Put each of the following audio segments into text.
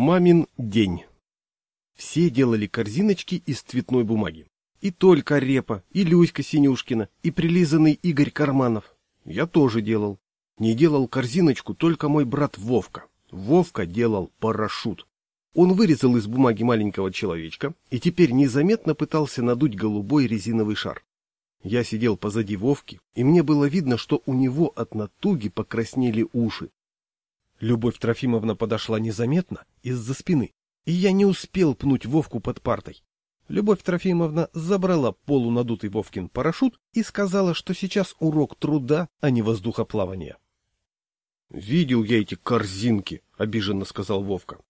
Мамин день. Все делали корзиночки из цветной бумаги. И только Репа, и Люська Синюшкина, и прилизанный Игорь Карманов. Я тоже делал. Не делал корзиночку только мой брат Вовка. Вовка делал парашют. Он вырезал из бумаги маленького человечка и теперь незаметно пытался надуть голубой резиновый шар. Я сидел позади Вовки, и мне было видно, что у него от натуги покраснели уши. Любовь Трофимовна подошла незаметно из-за спины, и я не успел пнуть Вовку под партой. Любовь Трофимовна забрала полунадутый Вовкин парашют и сказала, что сейчас урок труда, а не воздухоплавания. — Видел я эти корзинки, — обиженно сказал Вовка.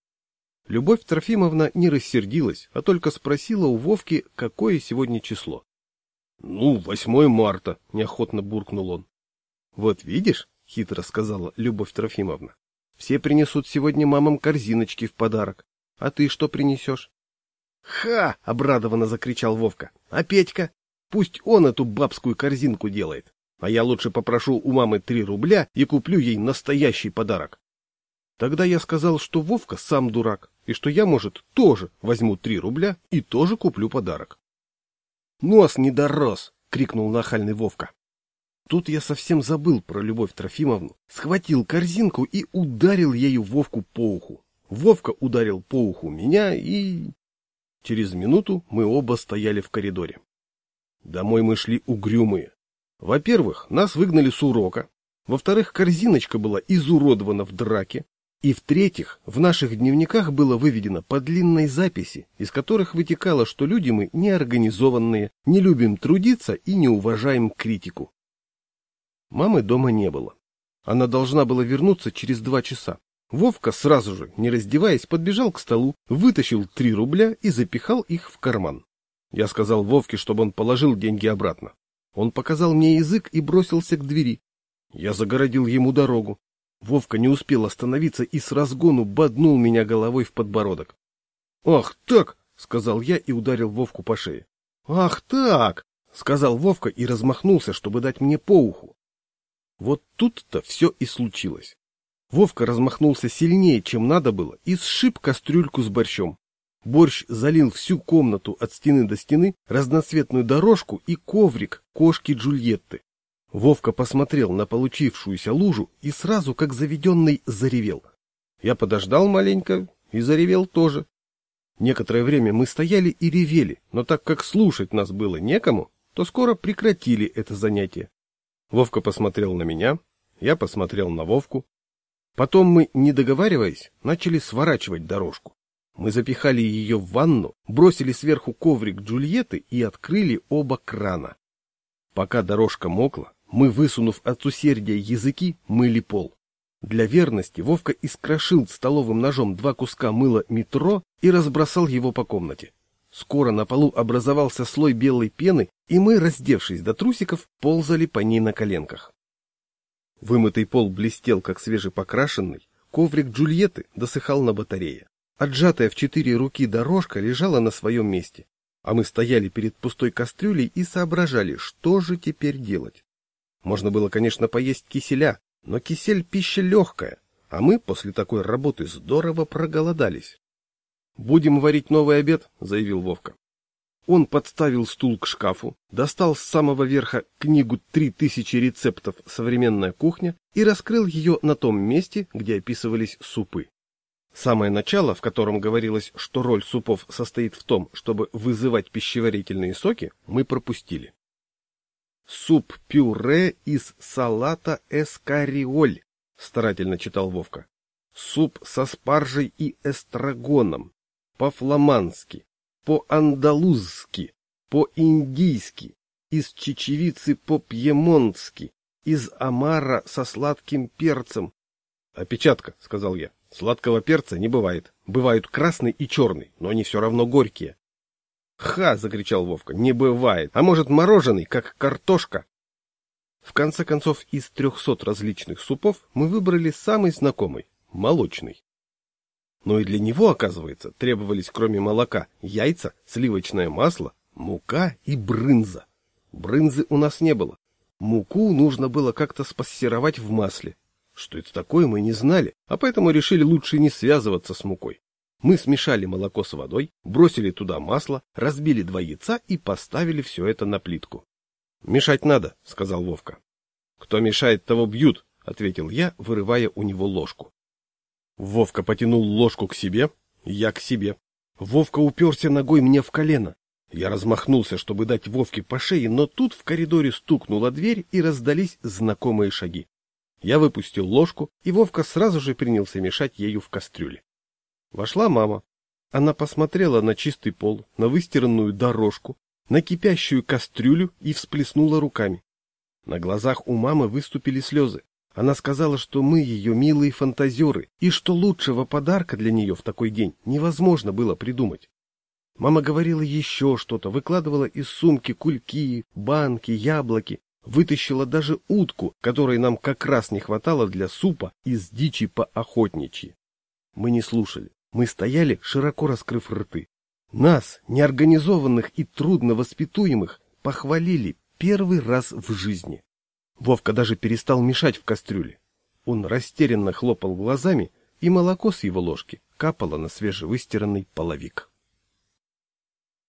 Любовь Трофимовна не рассердилась, а только спросила у Вовки, какое сегодня число. — Ну, восьмое марта, — неохотно буркнул он. — Вот видишь, — хитро сказала Любовь Трофимовна, — все принесут сегодня мамам корзиночки в подарок. А ты что принесешь? — Ха! — обрадованно закричал Вовка. — А Петька? Пусть он эту бабскую корзинку делает. А я лучше попрошу у мамы три рубля и куплю ей настоящий подарок. Тогда я сказал, что Вовка сам дурак, и что я, может, тоже возьму три рубля и тоже куплю подарок. «Нос не дорос!» — крикнул нахальный Вовка. Тут я совсем забыл про Любовь Трофимовну, схватил корзинку и ударил ею Вовку по уху. Вовка ударил по уху меня и... Через минуту мы оба стояли в коридоре. Домой мы шли угрюмые. Во-первых, нас выгнали с урока. Во-вторых, корзиночка была изуродована в драке. И в-третьих, в наших дневниках было выведено по длинной записи, из которых вытекало, что люди мы неорганизованные, не любим трудиться и не уважаем критику. Мамы дома не было. Она должна была вернуться через два часа. Вовка сразу же, не раздеваясь, подбежал к столу, вытащил три рубля и запихал их в карман. Я сказал Вовке, чтобы он положил деньги обратно. Он показал мне язык и бросился к двери. Я загородил ему дорогу. Вовка не успел остановиться и с разгону боднул меня головой в подбородок. — Ах так! — сказал я и ударил Вовку по шее. — Ах так! — сказал Вовка и размахнулся, чтобы дать мне по уху. Вот тут-то все и случилось. Вовка размахнулся сильнее, чем надо было, и сшиб кастрюльку с борщом. Борщ залил всю комнату от стены до стены, разноцветную дорожку и коврик кошки Джульетты. Вовка посмотрел на получившуюся лужу и сразу, как заведенный, заревел. Я подождал маленько и заревел тоже. Некоторое время мы стояли и ревели, но так как слушать нас было некому, то скоро прекратили это занятие. Вовка посмотрел на меня, я посмотрел на Вовку. Потом мы, не договариваясь, начали сворачивать дорожку. Мы запихали ее в ванну, бросили сверху коврик Джульетты и открыли оба крана. Пока дорожка мокла, мы, высунув от усердия языки, мыли пол. Для верности Вовка искрошил столовым ножом два куска мыла метро и разбросал его по комнате. Скоро на полу образовался слой белой пены, и мы, раздевшись до трусиков, ползали по ней на коленках. Вымытый пол блестел, как свежепокрашенный, коврик Джульетты досыхал на батарее. Отжатая в четыре руки дорожка лежала на своем месте, а мы стояли перед пустой кастрюлей и соображали, что же теперь делать. Можно было, конечно, поесть киселя, но кисель — пища легкая, а мы после такой работы здорово проголодались. «Будем варить новый обед», — заявил Вовка. Он подставил стул к шкафу, достал с самого верха книгу «Три тысячи рецептов. Современная кухня» и раскрыл ее на том месте, где описывались супы. Самое начало, в котором говорилось, что роль супов состоит в том, чтобы вызывать пищеварительные соки, мы пропустили. «Суп-пюре из салата эскариоль», — старательно читал Вовка. «Суп со спаржей и эстрагоном. По-фламандски, по-андалузски, по-индийски, из чечевицы по-пьемонтски, из омара со сладким перцем». «Опечатка», — сказал я. «Сладкого перца не бывает. Бывают красный и черный, но они все равно горькие. «Ха!» — закричал Вовка. «Не бывает! А может, мороженый, как картошка?» В конце концов, из трехсот различных супов мы выбрали самый знакомый — молочный. Но и для него, оказывается, требовались кроме молока яйца, сливочное масло, мука и брынза. Брынзы у нас не было. Муку нужно было как-то спассеровать в масле. Что это такое, мы не знали, а поэтому решили лучше не связываться с мукой. Мы смешали молоко с водой, бросили туда масло, разбили два яйца и поставили все это на плитку. — Мешать надо, — сказал Вовка. — Кто мешает, того бьют, — ответил я, вырывая у него ложку. Вовка потянул ложку к себе, я к себе. Вовка уперся ногой мне в колено. Я размахнулся, чтобы дать Вовке по шее, но тут в коридоре стукнула дверь и раздались знакомые шаги. Я выпустил ложку, и Вовка сразу же принялся мешать ею в кастрюле. Вошла мама. Она посмотрела на чистый пол, на выстиранную дорожку, на кипящую кастрюлю и всплеснула руками. На глазах у мамы выступили слезы. Она сказала, что мы ее милые фантазеры, и что лучшего подарка для нее в такой день невозможно было придумать. Мама говорила еще что-то, выкладывала из сумки кульки, банки, яблоки, вытащила даже утку, которой нам как раз не хватало для супа из дичи по-охотничьи. Мы не слушали. Мы стояли, широко раскрыв рты. Нас, неорганизованных и трудно воспитуемых, похвалили первый раз в жизни. Вовка даже перестал мешать в кастрюле. Он растерянно хлопал глазами, и молоко с его ложки капало на свежевыстиранный половик.